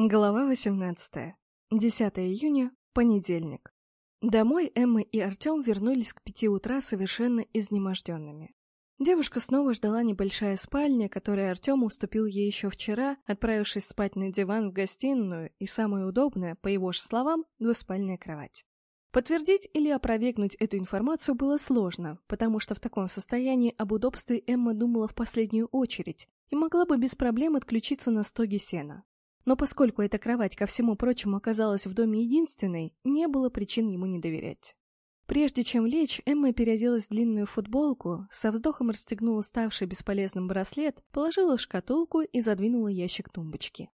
Глава 18. 10 июня, понедельник. Домой Эмма и Артем вернулись к пяти утра совершенно изнеможденными. Девушка снова ждала небольшая спальня, которую Артем уступил ей еще вчера, отправившись спать на диван в гостиную, и самое удобное, по его же словам, двуспальная кровать. Подтвердить или опровергнуть эту информацию было сложно, потому что в таком состоянии об удобстве Эмма думала в последнюю очередь и могла бы без проблем отключиться на стоге сена. Но поскольку эта кровать, ко всему прочему, оказалась в доме единственной, не было причин ему не доверять. Прежде чем лечь, Эмма переоделась в длинную футболку, со вздохом расстегнула ставший бесполезным браслет, положила шкатулку и задвинула ящик тумбочки.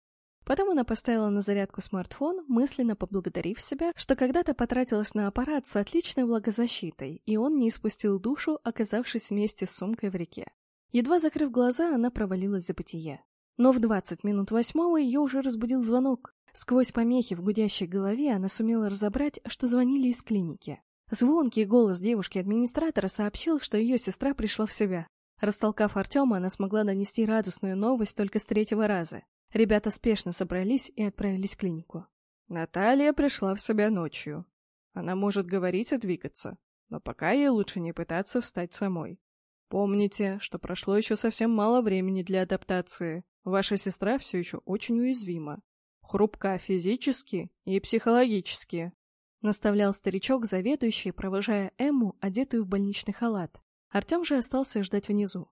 Потом она поставила на зарядку смартфон, мысленно поблагодарив себя, что когда-то потратилась на аппарат с отличной влагозащитой, и он не испустил душу, оказавшись вместе с сумкой в реке. Едва закрыв глаза, она провалилась за бытие. Но в двадцать минут восьмого ее уже разбудил звонок. Сквозь помехи в гудящей голове она сумела разобрать, что звонили из клиники. Звонкий голос девушки-администратора сообщил, что ее сестра пришла в себя. Растолкав Артема, она смогла донести радостную новость только с третьего раза. Ребята спешно собрались и отправились в клинику. Наталья пришла в себя ночью. Она может говорить и двигаться, но пока ей лучше не пытаться встать самой. Помните, что прошло еще совсем мало времени для адаптации. Ваша сестра все еще очень уязвима. Хрупка физически и психологически. Наставлял старичок, заведующий, провожая Эмму, одетую в больничный халат. Артем же остался ждать внизу.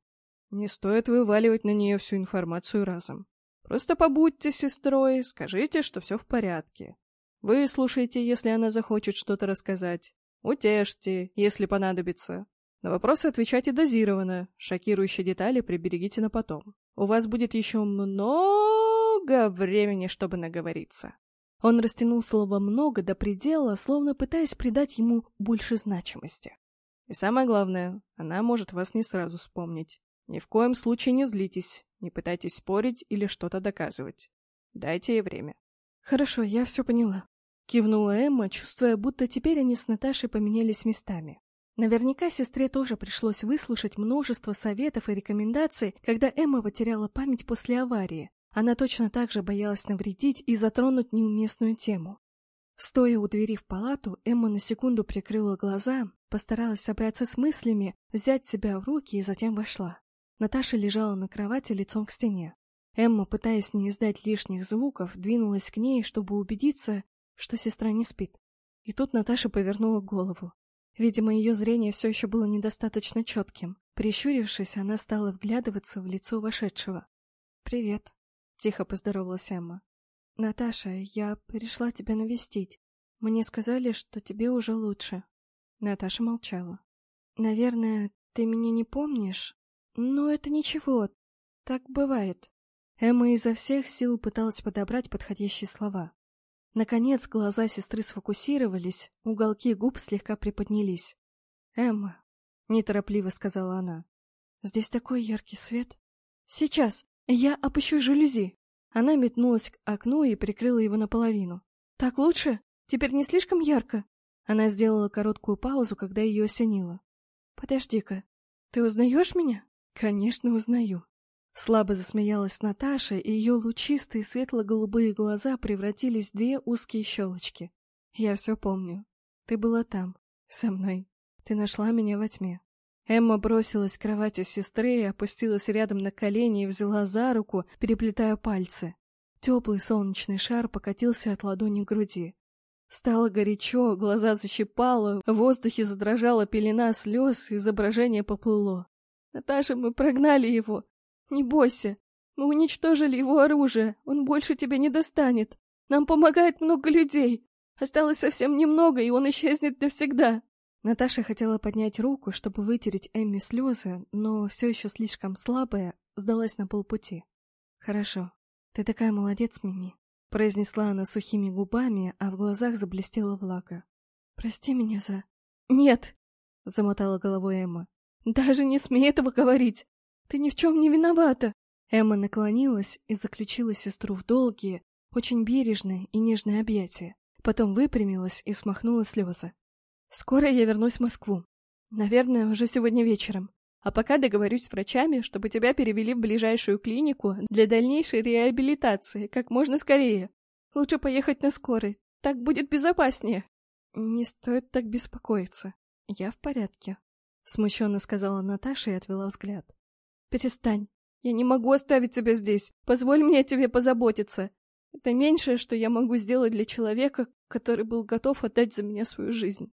Не стоит вываливать на нее всю информацию разом. Просто побудьте сестрой, скажите, что все в порядке. Выслушайте, если она захочет что-то рассказать. Утешьте, если понадобится. На вопросы отвечайте дозированно, шокирующие детали приберегите на потом. У вас будет еще много времени, чтобы наговориться. Он растянул слово «много» до предела, словно пытаясь придать ему больше значимости. И самое главное, она может вас не сразу вспомнить. Ни в коем случае не злитесь, не пытайтесь спорить или что-то доказывать. Дайте ей время. Хорошо, я все поняла. Кивнула Эмма, чувствуя, будто теперь они с Наташей поменялись местами. Наверняка сестре тоже пришлось выслушать множество советов и рекомендаций, когда Эмма потеряла память после аварии. Она точно так же боялась навредить и затронуть неуместную тему. Стоя у двери в палату, Эмма на секунду прикрыла глаза, постаралась собраться с мыслями, взять себя в руки и затем вошла. Наташа лежала на кровати лицом к стене. Эмма, пытаясь не издать лишних звуков, двинулась к ней, чтобы убедиться, что сестра не спит. И тут Наташа повернула голову. Видимо, ее зрение все еще было недостаточно четким. Прищурившись, она стала вглядываться в лицо вошедшего. «Привет», — тихо поздоровалась Эмма. «Наташа, я пришла тебя навестить. Мне сказали, что тебе уже лучше». Наташа молчала. «Наверное, ты меня не помнишь? Но это ничего, так бывает». Эмма изо всех сил пыталась подобрать подходящие слова. Наконец глаза сестры сфокусировались, уголки губ слегка приподнялись. «Эмма», — неторопливо сказала она, — «здесь такой яркий свет». «Сейчас! Я опущу жалюзи!» Она метнулась к окну и прикрыла его наполовину. «Так лучше? Теперь не слишком ярко?» Она сделала короткую паузу, когда ее осенило. «Подожди-ка, ты узнаешь меня?» «Конечно, узнаю», Слабо засмеялась Наташа, и ее лучистые светло-голубые глаза превратились в две узкие щелочки. «Я все помню. Ты была там, со мной. Ты нашла меня во тьме». Эмма бросилась к кровати сестры, опустилась рядом на колени и взяла за руку, переплетая пальцы. Теплый солнечный шар покатился от ладони к груди. Стало горячо, глаза защипало, в воздухе задрожала пелена слез, изображение поплыло. «Наташа, мы прогнали его! Не бойся. Мы уничтожили его оружие. Он больше тебя не достанет. Нам помогает много людей. Осталось совсем немного, и он исчезнет навсегда. Наташа хотела поднять руку, чтобы вытереть Эмми слезы, но все еще слишком слабая, сдалась на полпути. «Хорошо. Ты такая молодец, Мими», — произнесла она сухими губами, а в глазах заблестела влага. «Прости меня за...» «Нет!» — замотала головой Эмма. «Даже не смей этого говорить! Ты ни в чем не виновата!» Эмма наклонилась и заключила сестру в долгие, очень бережные и нежные объятия. Потом выпрямилась и смахнула слезы. «Скоро я вернусь в Москву. Наверное, уже сегодня вечером. А пока договорюсь с врачами, чтобы тебя перевели в ближайшую клинику для дальнейшей реабилитации как можно скорее. Лучше поехать на скорой. Так будет безопаснее. Не стоит так беспокоиться. Я в порядке. Смущенно сказала Наташа и отвела взгляд. Перестань. Я не могу оставить тебя здесь. Позволь мне о тебе позаботиться. Это меньшее, что я могу сделать для человека, который был готов отдать за меня свою жизнь.